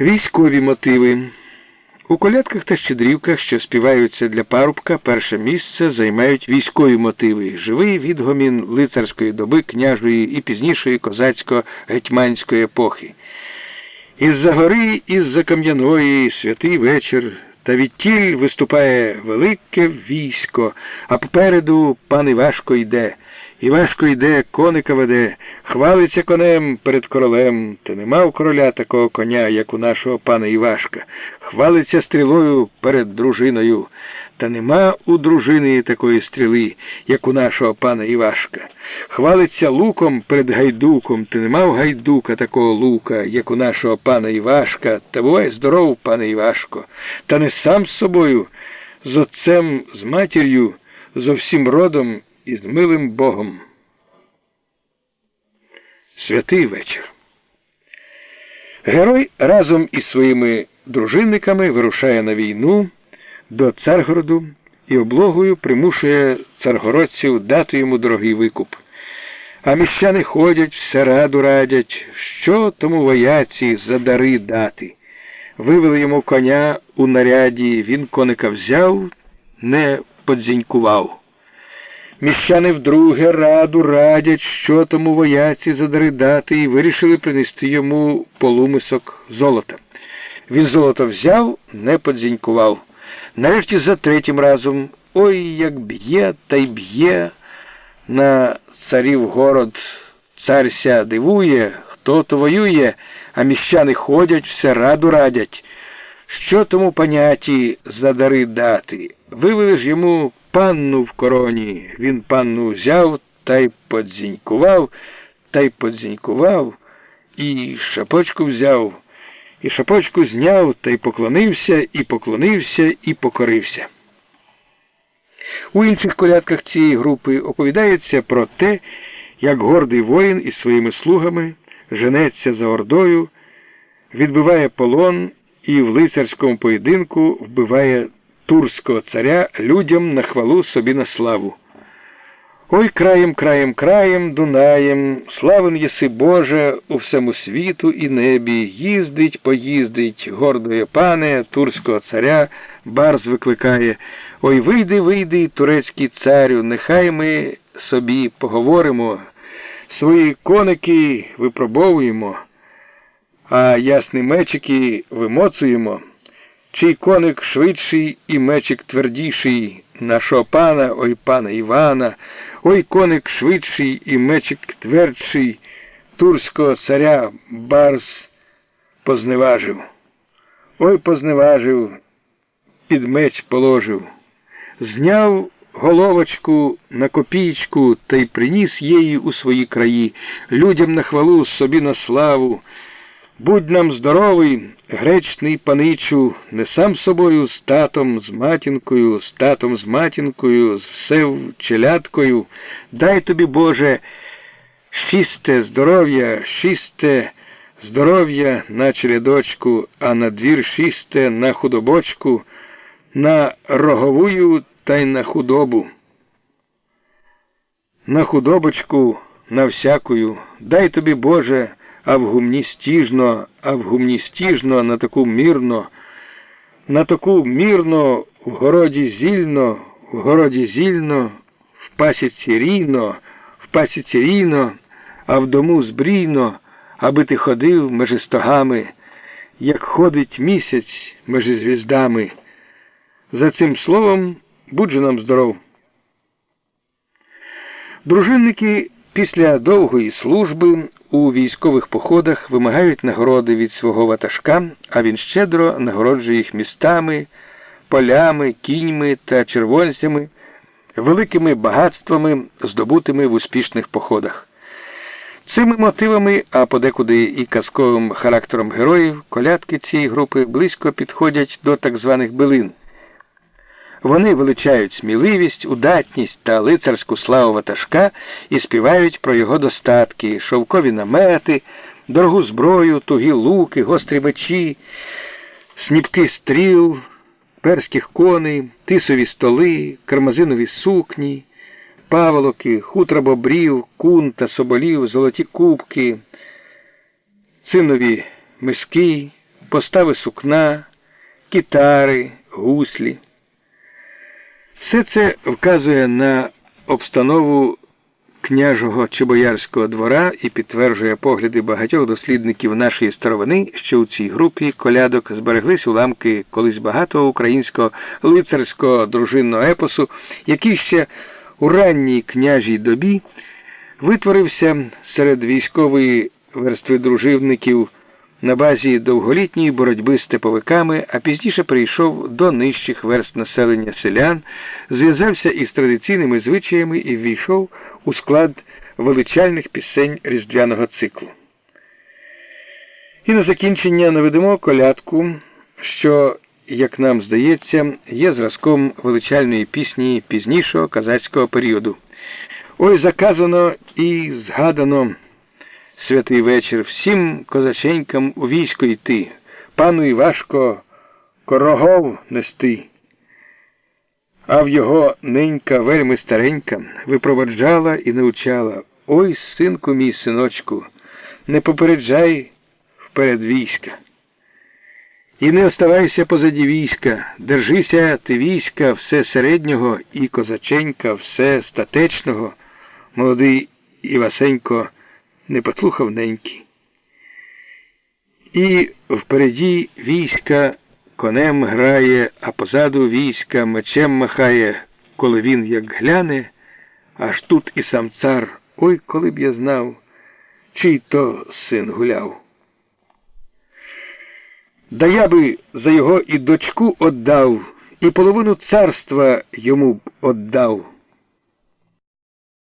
Військові мотиви. У колядках та щедрівках, що співаються для парубка, перше місце займають військові мотиви, живий відгомін лицарської доби княжої і пізнішої козацько-гетьманської епохи. Із-за гори, із-за кам'яної, святий вечір, та відтіль виступає велике військо, а попереду пан Івашко йде. Івашко йде, коника веде, хвалиться конем перед королем, та нема у короля такого коня, як у нашого пана Івашка. Хвалиться стрілою перед дружиною, та нема у дружини такої стріли, як у нашого пана Івашка. Хвалиться луком перед гайдуком, та нема у гайдука такого лука, як у нашого пана Івашка, та бувай здоров, пане Івашко, та не сам з собою, з отцем, з матір'ю, зо всім родом і з милим Богом. Святий вечір. Герой разом із своїми дружинниками вирушає на війну до Царгороду і облогою примушує царгородців дати йому дорогий викуп. А міщани ходять, все раду радять, що тому вояці за дари дати. Вивели йому коня у наряді, він коника взяв, не подзінькував. Міщани вдруге раду радять, що тому вояці за дари дати, і вирішили принести йому полумисок золота. Він золото взяв, не подзінькував. Нарешті за третім разом ой як б'є та й б'є на царів город. Царся дивує, хто то воює, а міщани ходять, все раду радять. Що тому поняті за дари дати? Вивели ж йому панну в короні. Він панну взяв та й подзінькував, та й подзінькував, і шапочку взяв, і шапочку зняв та й поклонився, і поклонився, і покорився. У інших колядках цієї групи оповідається про те, як гордий воїн із своїми слугами женеться за ордою, відбиває полон і в лицарському поєдинку вбиває турського царя людям на хвалу собі на славу. Ой краєм, краєм, краєм, Дунаєм, славен єси Боже у всьому світу і небі, їздить, поїздить, гордує пане, турського царя, барз викликає. Ой, вийди, вийди, турецький царю, нехай ми собі поговоримо, свої коники випробовуємо, а ясні мечики вимоцуємо. Чий коник швидший і мечик твердіший, нашого пана, ой пана Івана, ой коник швидший і мечик твердший, турського царя барс позневажив. Ой позневажив, під меч положив, зняв головочку на копійку та й приніс її у свої краї, людям на хвалу собі на славу. Будь нам здоровий, гречний паничу, не сам собою з татом, з матінкою, з татом, з матінкою, з всев челядкою. Дай тобі, Боже, шісте здоров'я, шісте здоров'я на чередочку, а на двір шісте на худобочку, на роговую та й на худобу. На худобочку, на всякую, дай тобі, Боже, а в стіжно, а в стіжно на таку мірно, на таку мірно в городі зільно, в городі зільно, в пасіці рівно, в пасіці рівно, а в дому збрійно, аби ти ходив межи стогами, як ходить місяць межи звіздами. За цим словом будь же нам здоров. Дружинники після довгої служби у військових походах вимагають нагороди від свого ватажка, а він щедро нагороджує їх містами, полями, кіньми та червонцями, великими багатствами, здобутими в успішних походах. Цими мотивами, а подекуди і казковим характером героїв, колядки цієї групи близько підходять до так званих билин. Вони величають сміливість, удатність та лицарську славу ватажка і співають про його достатки, шовкові намети, дорогу зброю, тугі луки, гострі мечі, сніпки стріл, перських коней, тисові столи, кармазинові сукні, паволоки, хутра бобрів, кун та соболів, золоті кубки, цинові миски, постави сукна, кітари, гуслі. Все це вказує на обстанову княжого чи боярського двора і підтверджує погляди багатьох дослідників нашої старовини, що у цій групі колядок збереглись уламки колись багатого українського лицарського дружинного епосу, який ще у ранній княжій добі витворився серед військової верстви друживників на базі довголітньої боротьби з теповиками, а пізніше прийшов до нижчих верст населення селян, зв'язався із традиційними звичаями і ввійшов у склад величальних пісень різдвяного циклу. І на закінчення наведемо колядку, що, як нам здається, є зразком величальної пісні пізнішого казацького періоду. Ой заказано і згадано святий вечір всім козаченькам у військо йти, пану і важко корогов нести. А в його ненька вельми старенька випроваджала і навчала Ой, синку мій синочку, не попереджай вперед війська. І не оставайся позаді війська, держися ти війська все середнього і козаченька, все статечного, молодий Івасенько не послухав неньки. І впереді війська конем грає, а позаду війська мечем махає, коли він як гляне, аж тут і сам цар, ой, коли б я знав, чий то син гуляв. Да я би за його і дочку отдав, і половину царства йому б отдав.